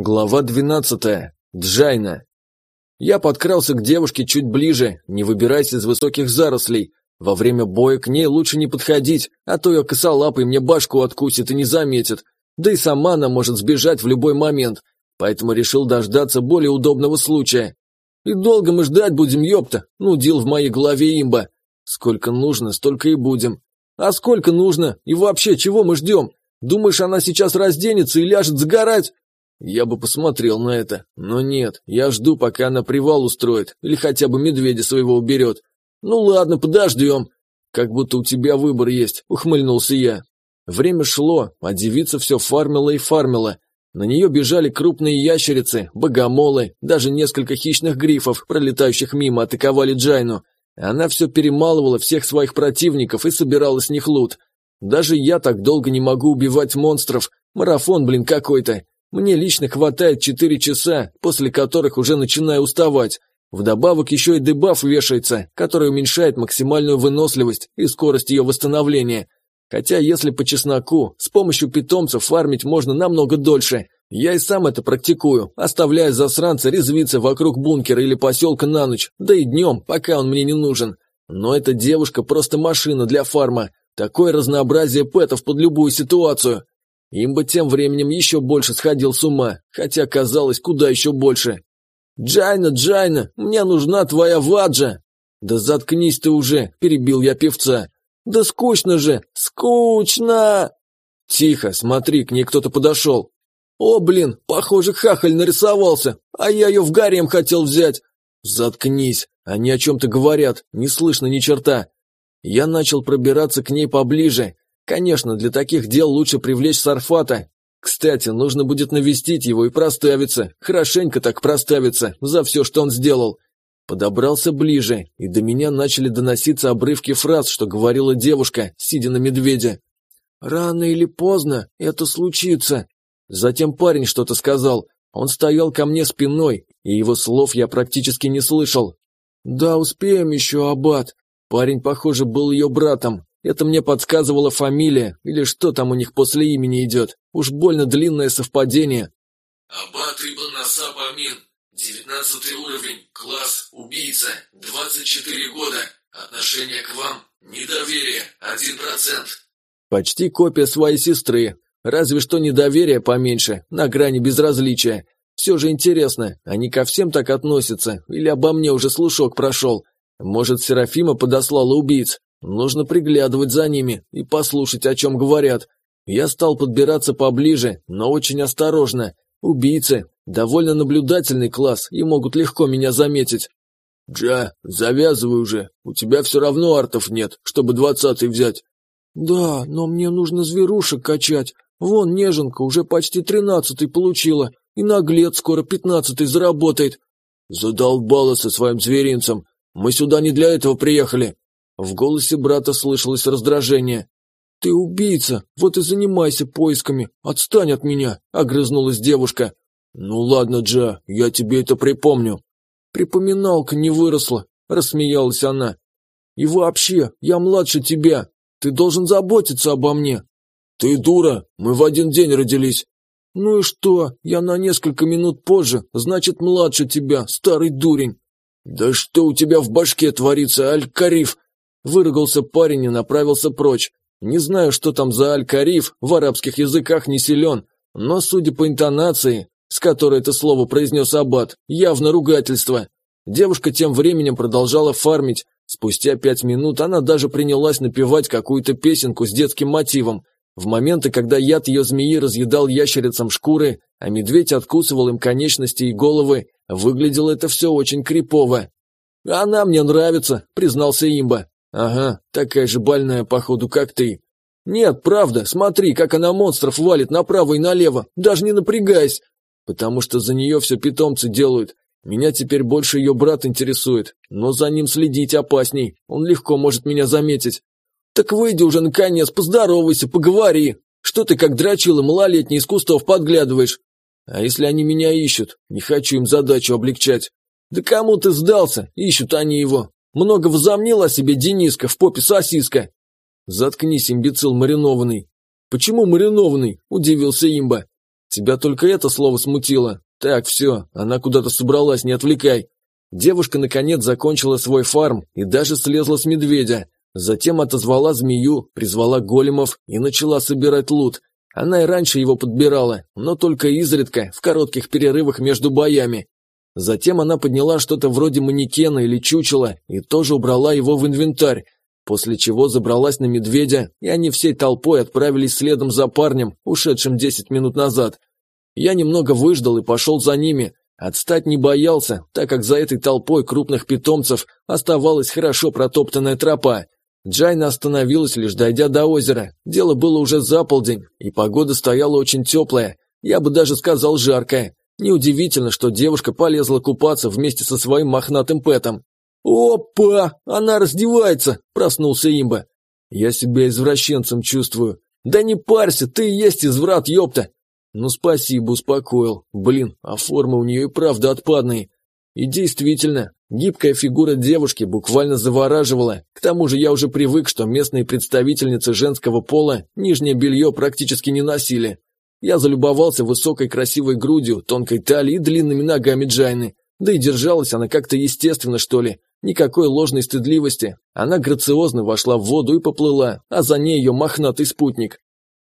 Глава 12. Джайна. Я подкрался к девушке чуть ближе, не выбираясь из высоких зарослей. Во время боя к ней лучше не подходить, а то ее косолапый мне башку откусит и не заметит. Да и сама она может сбежать в любой момент, поэтому решил дождаться более удобного случая. И долго мы ждать будем, ёпта, нудил в моей голове имба. Сколько нужно, столько и будем. А сколько нужно? И вообще, чего мы ждем? Думаешь, она сейчас разденется и ляжет загорать? Я бы посмотрел на это, но нет, я жду, пока она привал устроит, или хотя бы медведя своего уберет. Ну ладно, подождем. Как будто у тебя выбор есть, ухмыльнулся я. Время шло, а девица все фармила и фармила. На нее бежали крупные ящерицы, богомолы, даже несколько хищных грифов, пролетающих мимо, атаковали Джайну. Она все перемалывала всех своих противников и собирала с них лут. Даже я так долго не могу убивать монстров. Марафон, блин, какой-то. Мне лично хватает 4 часа, после которых уже начинаю уставать. Вдобавок еще и дебаф вешается, который уменьшает максимальную выносливость и скорость ее восстановления. Хотя, если по чесноку, с помощью питомцев фармить можно намного дольше. Я и сам это практикую, оставляя засранца резвиться вокруг бункера или поселка на ночь, да и днем, пока он мне не нужен. Но эта девушка просто машина для фарма. Такое разнообразие пэтов под любую ситуацию. Имба тем временем еще больше сходил с ума, хотя казалось куда еще больше. «Джайна, Джайна, мне нужна твоя ваджа!» «Да заткнись ты уже!» – перебил я певца. «Да скучно же! Скучно!» «Тихо, смотри, к ней кто-то подошел!» «О, блин, похоже, хахаль нарисовался, а я ее в гарем хотел взять!» «Заткнись, они о чем-то говорят, не слышно ни черта!» Я начал пробираться к ней поближе, Конечно, для таких дел лучше привлечь Сарфата. Кстати, нужно будет навестить его и проставиться, хорошенько так проставиться, за все, что он сделал. Подобрался ближе, и до меня начали доноситься обрывки фраз, что говорила девушка, сидя на медведе. «Рано или поздно это случится». Затем парень что-то сказал. Он стоял ко мне спиной, и его слов я практически не слышал. «Да, успеем еще, Аббат». Парень, похоже, был ее братом, это мне подсказывала фамилия, или что там у них после имени идет. Уж больно длинное совпадение. Аббат Ибн Насаб Амин, девятнадцатый уровень, класс, убийца, двадцать четыре года, отношение к вам, недоверие, один процент. Почти копия своей сестры, разве что недоверие поменьше, на грани безразличия. Все же интересно, они ко всем так относятся, или обо мне уже слушок прошел? Может, Серафима подослала убийц? Нужно приглядывать за ними и послушать, о чем говорят. Я стал подбираться поближе, но очень осторожно. Убийцы – довольно наблюдательный класс и могут легко меня заметить. «Джа, завязывай уже, у тебя все равно артов нет, чтобы двадцатый взять». «Да, но мне нужно зверушек качать. Вон, неженка уже почти тринадцатый получила, и наглец скоро пятнадцатый заработает». «Задолбала со своим зверинцем. Мы сюда не для этого приехали. В голосе брата слышалось раздражение. «Ты убийца, вот и занимайся поисками, отстань от меня», — огрызнулась девушка. «Ну ладно, Джа, я тебе это припомню». «Припоминалка не выросла», — рассмеялась она. «И вообще, я младше тебя, ты должен заботиться обо мне». «Ты дура, мы в один день родились». «Ну и что, я на несколько минут позже, значит, младше тебя, старый дурень». «Да что у тебя в башке творится, Аль-Кариф?» Выругался парень и направился прочь. Не знаю, что там за аль-кариф, в арабских языках не силен, но, судя по интонации, с которой это слово произнес Аббат, явно ругательство. Девушка тем временем продолжала фармить. Спустя пять минут она даже принялась напевать какую-то песенку с детским мотивом. В моменты, когда яд ее змеи разъедал ящерицам шкуры, а медведь откусывал им конечности и головы, выглядело это все очень крипово. «Она мне нравится», — признался имба. Ага, такая же больная, походу, как ты. Нет, правда, смотри, как она монстров валит направо и налево, даже не напрягаясь. Потому что за нее все питомцы делают. Меня теперь больше ее брат интересует, но за ним следить опасней, он легко может меня заметить. Так выйди уже наконец, поздоровайся, поговори. Что ты как дрочила малолетний из кустов подглядываешь? А если они меня ищут? Не хочу им задачу облегчать. Да кому ты сдался? Ищут они его. Много возомнил о себе Дениска в попе сосиска. Заткнись, имбецил маринованный. Почему маринованный? Удивился имба. Тебя только это слово смутило. Так, все, она куда-то собралась, не отвлекай. Девушка, наконец, закончила свой фарм и даже слезла с медведя. Затем отозвала змею, призвала големов и начала собирать лут. Она и раньше его подбирала, но только изредка, в коротких перерывах между боями. Затем она подняла что-то вроде манекена или чучела и тоже убрала его в инвентарь, после чего забралась на медведя, и они всей толпой отправились следом за парнем, ушедшим 10 минут назад. Я немного выждал и пошел за ними. Отстать не боялся, так как за этой толпой крупных питомцев оставалась хорошо протоптанная тропа. Джайна остановилась, лишь дойдя до озера. Дело было уже за полдень, и погода стояла очень теплая, я бы даже сказал жаркая. Неудивительно, что девушка полезла купаться вместе со своим мохнатым пэтом. «Опа! Она раздевается!» – проснулся имба. «Я себя извращенцем чувствую». «Да не парься, ты и есть изврат, ёпта!» «Ну спасибо, успокоил. Блин, а формы у нее и правда отпадные». И действительно, гибкая фигура девушки буквально завораживала. К тому же я уже привык, что местные представительницы женского пола нижнее белье практически не носили. Я залюбовался высокой красивой грудью, тонкой талией и длинными ногами Джайны. Да и держалась она как-то естественно, что ли. Никакой ложной стыдливости. Она грациозно вошла в воду и поплыла, а за ней ее мохнатый спутник.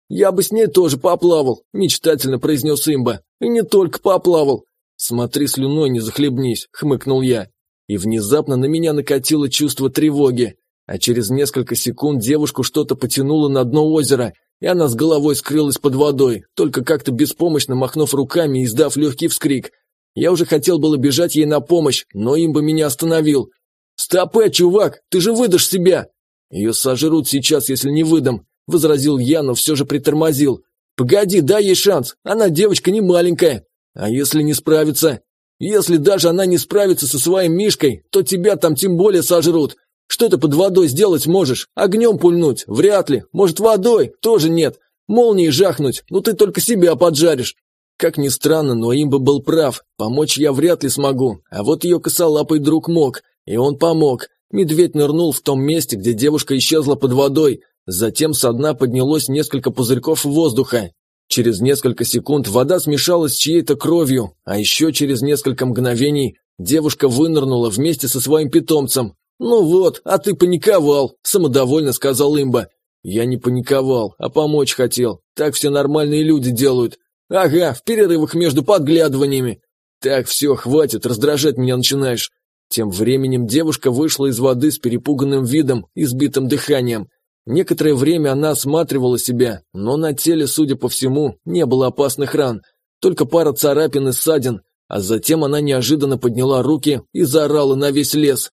«Я бы с ней тоже поплавал», – мечтательно произнес имба. «И не только поплавал». «Смотри, слюной не захлебнись», – хмыкнул я. И внезапно на меня накатило чувство тревоги. А через несколько секунд девушку что-то потянуло на дно озера – и она с головой скрылась под водой, только как-то беспомощно махнув руками и издав легкий вскрик. Я уже хотел было бежать ей на помощь, но им бы меня остановил. «Стопэ, чувак, ты же выдашь себя!» «Ее сожрут сейчас, если не выдам», – возразил я, но все же притормозил. «Погоди, дай ей шанс, она девочка не маленькая. А если не справится? Если даже она не справится со своим Мишкой, то тебя там тем более сожрут. Что ты под водой сделать можешь? Огнем пульнуть? Вряд ли. Может, водой? Тоже нет. Молнией жахнуть? Ну ты только себя поджаришь. Как ни странно, но имба был прав. Помочь я вряд ли смогу. А вот ее косолапый друг мог. И он помог. Медведь нырнул в том месте, где девушка исчезла под водой. Затем со дна поднялось несколько пузырьков воздуха. Через несколько секунд вода смешалась с чьей-то кровью, а еще через несколько мгновений девушка вынырнула вместе со своим питомцем. «Ну вот, а ты паниковал», – самодовольно сказал имба. «Я не паниковал, а помочь хотел. Так все нормальные люди делают. Ага, в перерывах между подглядываниями. Так, все, хватит, раздражать меня начинаешь». Тем временем девушка вышла из воды с перепуганным видом и сбитым дыханием. Некоторое время она осматривала себя, но на теле, судя по всему, не было опасных ран, только пара царапин и ссадин, а затем она неожиданно подняла руки и заорала на весь лес.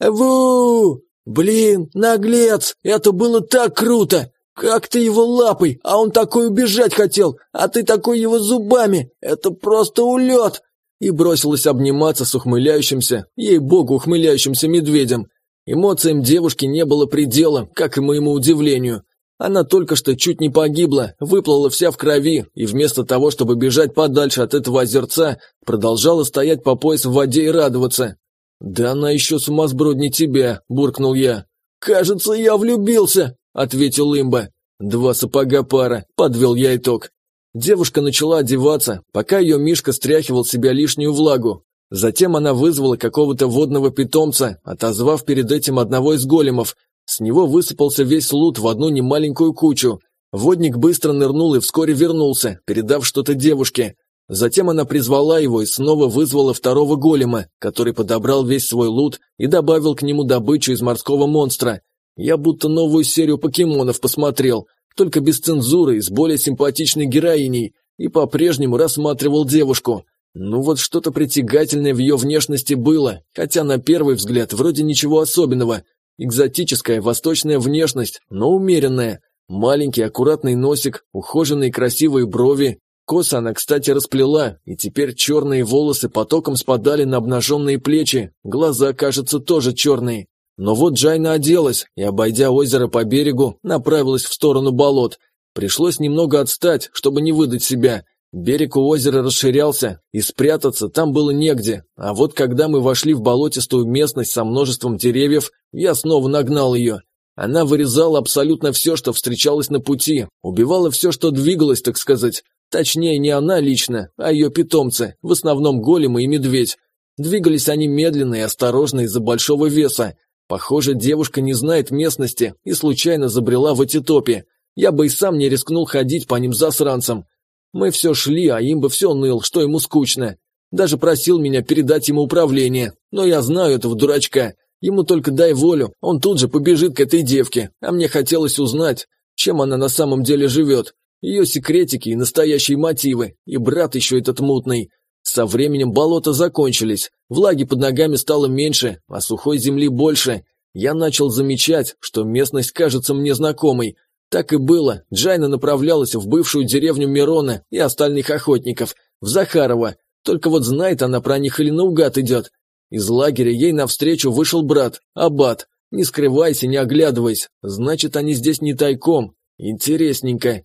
«Ву! Блин, наглец! Это было так круто! Как ты его лапой, а он такой убежать хотел, а ты такой его зубами! Это просто улет!» И бросилась обниматься с ухмыляющимся, ей-богу, ухмыляющимся медведем. Эмоциям девушки не было предела, как и моему удивлению. Она только что чуть не погибла, выплыла вся в крови, и вместо того, чтобы бежать подальше от этого озерца, продолжала стоять по пояс в воде и радоваться. «Да она еще сумасброднее тебя», – буркнул я. «Кажется, я влюбился», – ответил имба. «Два сапога пара», – подвел я итог. Девушка начала одеваться, пока ее Мишка стряхивал себя лишнюю влагу. Затем она вызвала какого-то водного питомца, отозвав перед этим одного из големов. С него высыпался весь лут в одну немаленькую кучу. Водник быстро нырнул и вскоре вернулся, передав что-то девушке. Затем она призвала его и снова вызвала второго голема, который подобрал весь свой лут и добавил к нему добычу из морского монстра. Я будто новую серию покемонов посмотрел, только без цензуры и с более симпатичной героиней, и по-прежнему рассматривал девушку. Ну вот что-то притягательное в ее внешности было, хотя на первый взгляд вроде ничего особенного. Экзотическая восточная внешность, но умеренная. Маленький аккуратный носик, ухоженные красивые брови, Косы она, кстати, расплела, и теперь черные волосы потоком спадали на обнаженные плечи, глаза, кажется, тоже черные. Но вот Джайна оделась и, обойдя озеро по берегу, направилась в сторону болот. Пришлось немного отстать, чтобы не выдать себя. Берег у озера расширялся, и спрятаться там было негде. А вот когда мы вошли в болотистую местность со множеством деревьев, я снова нагнал ее. Она вырезала абсолютно все, что встречалось на пути, убивала все, что двигалось, так сказать. Точнее, не она лично, а ее питомцы, в основном големы и медведь. Двигались они медленно и осторожно из-за большого веса. Похоже, девушка не знает местности и случайно забрела в эти топи. Я бы и сам не рискнул ходить по ним засранцам. Мы все шли, а им бы все ныл, что ему скучно. Даже просил меня передать ему управление, но я знаю этого дурачка. Ему только дай волю, он тут же побежит к этой девке, а мне хотелось узнать, чем она на самом деле живет. Ее секретики и настоящие мотивы, и брат еще этот мутный. Со временем болота закончились, влаги под ногами стало меньше, а сухой земли больше. Я начал замечать, что местность кажется мне знакомой. Так и было, Джайна направлялась в бывшую деревню Мирона и остальных охотников, в Захарова. Только вот знает она про них или наугад идет. Из лагеря ей навстречу вышел брат, Аббат. Не скрывайся, не оглядывайся, значит, они здесь не тайком. Интересненько.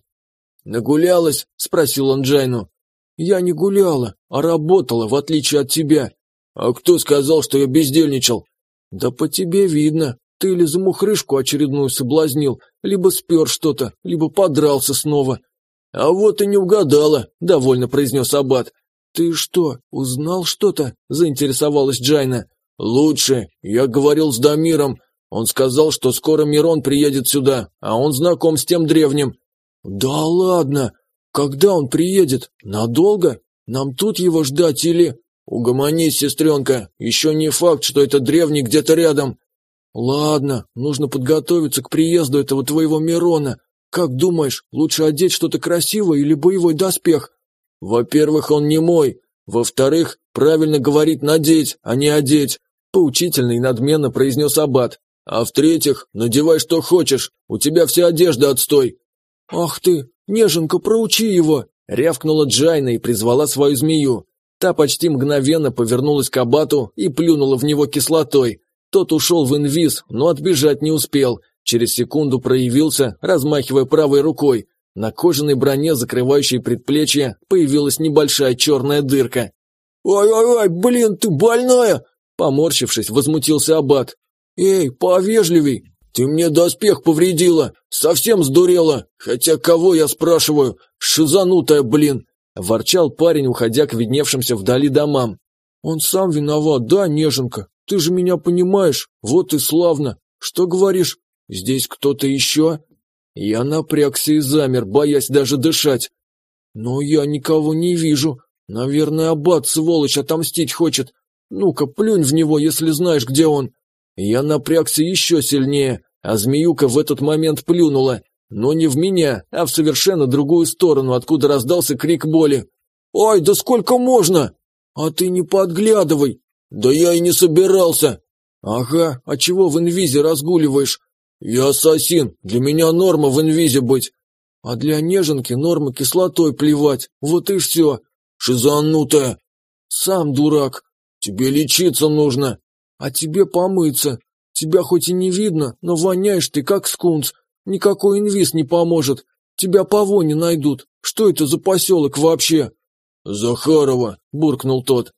«Нагулялась?» – спросил он Джайну. «Я не гуляла, а работала, в отличие от тебя». «А кто сказал, что я бездельничал?» «Да по тебе видно. Ты или замухрышку очередную соблазнил, либо спер что-то, либо подрался снова». «А вот и не угадала», – довольно произнес Аббат. «Ты что, узнал что-то?» – заинтересовалась Джайна. «Лучше. Я говорил с Дамиром. Он сказал, что скоро Мирон приедет сюда, а он знаком с тем древним. «Да ладно! Когда он приедет? Надолго? Нам тут его ждать или...» «Угомонись, сестренка, еще не факт, что это древний где-то рядом». «Ладно, нужно подготовиться к приезду этого твоего Мирона. Как думаешь, лучше одеть что-то красивое или боевой доспех?» «Во-первых, он не мой. Во-вторых, правильно говорить надеть, а не одеть», — поучительно и надменно произнес Аббат. «А в-третьих, надевай что хочешь, у тебя вся одежда отстой. «Ах ты, неженка, проучи его!» — рявкнула Джайна и призвала свою змею. Та почти мгновенно повернулась к абату и плюнула в него кислотой. Тот ушел в инвиз, но отбежать не успел. Через секунду проявился, размахивая правой рукой. На кожаной броне, закрывающей предплечье, появилась небольшая черная дырка. «Ой-ой-ой, блин, ты больная!» Поморщившись, возмутился абат. «Эй, повежливей, «Ты мне доспех повредила! Совсем сдурела! Хотя кого я спрашиваю? Шизанутая, блин!» Ворчал парень, уходя к видневшимся вдали домам. «Он сам виноват, да, неженка? Ты же меня понимаешь? Вот и славно! Что говоришь? Здесь кто-то еще?» Я напрягся и замер, боясь даже дышать. «Но я никого не вижу. Наверное, аббат, сволочь, отомстить хочет. Ну-ка, плюнь в него, если знаешь, где он». Я напрягся еще сильнее, а змеюка в этот момент плюнула, но не в меня, а в совершенно другую сторону, откуда раздался крик боли. «Ой, да сколько можно?» «А ты не подглядывай!» «Да я и не собирался!» «Ага, а чего в инвизе разгуливаешь?» «Я ассасин, для меня норма в инвизе быть!» «А для неженки норма кислотой плевать, вот и все!» «Шизанутая!» «Сам дурак!» «Тебе лечиться нужно!» А тебе помыться. Тебя хоть и не видно, но воняешь ты как скунс. Никакой инвиз не поможет. Тебя по воне найдут. Что это за поселок вообще?» «Захарова», — буркнул тот.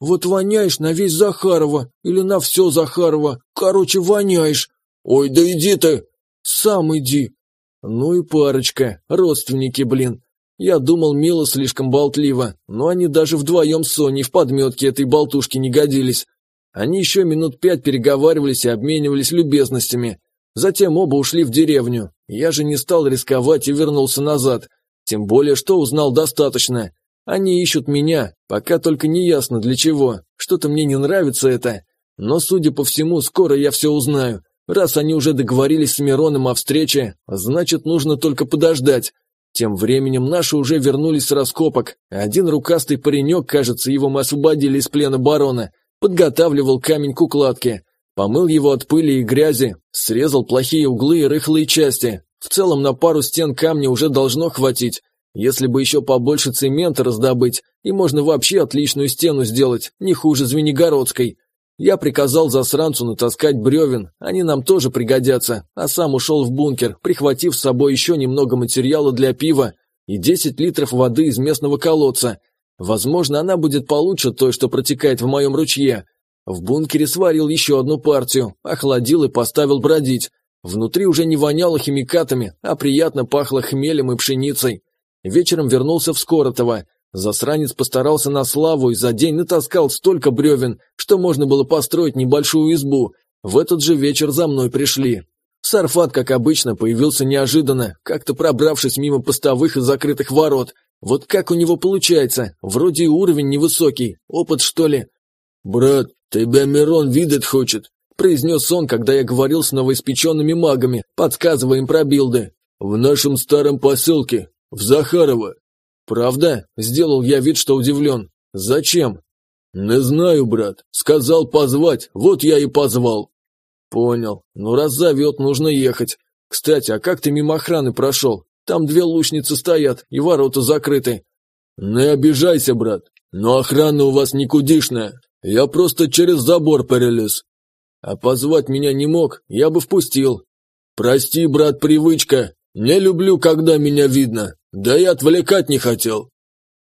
«Вот воняешь на весь Захарова или на все Захарова. Короче, воняешь». «Ой, да иди ты!» «Сам иди». «Ну и парочка, родственники, блин. Я думал, Мила слишком болтливо, но они даже вдвоем с Соней в подметке этой болтушки не годились. Они еще минут пять переговаривались и обменивались любезностями. Затем оба ушли в деревню. Я же не стал рисковать и вернулся назад. Тем более, что узнал достаточно. Они ищут меня, пока только не ясно для чего. Что-то мне не нравится это. Но, судя по всему, скоро я все узнаю. Раз они уже договорились с Мироном о встрече, значит, нужно только подождать. Тем временем наши уже вернулись с раскопок. Один рукастый паренек, кажется, его мы освободили из плена барона, подготавливал камень к укладке, помыл его от пыли и грязи, срезал плохие углы и рыхлые части. В целом на пару стен камня уже должно хватить. Если бы еще побольше цемента раздобыть, и можно вообще отличную стену сделать, не хуже Звенигородской. Я приказал засранцу натаскать бревен, они нам тоже пригодятся, а сам ушел в бункер, прихватив с собой еще немного материала для пива и 10 литров воды из местного колодца – Возможно, она будет получше той, что протекает в моем ручье. В бункере сварил еще одну партию, охладил и поставил бродить. Внутри уже не воняло химикатами, а приятно пахло хмелем и пшеницей. Вечером вернулся в Скоротово. Засранец постарался на славу и за день натаскал столько бревен, что можно было построить небольшую избу. В этот же вечер за мной пришли. Сарфат, как обычно, появился неожиданно, как-то пробравшись мимо постовых и закрытых ворот. Вот как у него получается? Вроде и уровень невысокий. Опыт, что ли? «Брат, тебя Мирон видеть хочет», – произнес он, когда я говорил с новоиспеченными магами, подсказывая им про билды. «В нашем старом поселке, в Захарово». «Правда?» – сделал я вид, что удивлен. «Зачем?» «Не знаю, брат. Сказал позвать, вот я и позвал». «Понял. Ну раз зовет, нужно ехать. Кстати, а как ты мимо охраны прошел? Там две лучницы стоят, и ворота закрыты». «Не обижайся, брат, но охрана у вас никудишная. Я просто через забор перелез. А позвать меня не мог, я бы впустил. Прости, брат, привычка. Не люблю, когда меня видно. Да и отвлекать не хотел.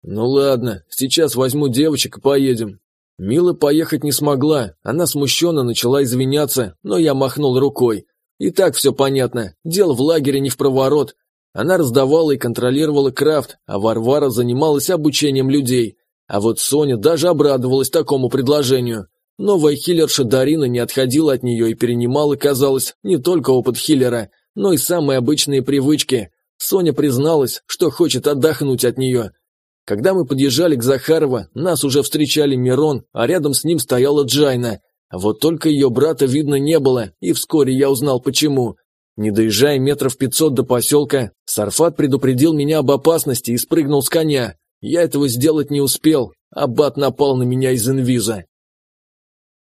Ну ладно, сейчас возьму девочек и поедем. Мила поехать не смогла, она смущенно начала извиняться, но я махнул рукой. И так все понятно, дело в лагере не в проворот. Она раздавала и контролировала крафт, а Варвара занималась обучением людей. А вот Соня даже обрадовалась такому предложению. Новая хиллерша Дарина не отходила от нее и перенимала, казалось, не только опыт хиллера, но и самые обычные привычки. Соня призналась, что хочет отдохнуть от нее. Когда мы подъезжали к Захарова, нас уже встречали Мирон, а рядом с ним стояла Джайна. Вот только ее брата видно не было, и вскоре я узнал почему. Не доезжая метров пятьсот до поселка, Сарфат предупредил меня об опасности и спрыгнул с коня. Я этого сделать не успел, Аббат напал на меня из инвиза.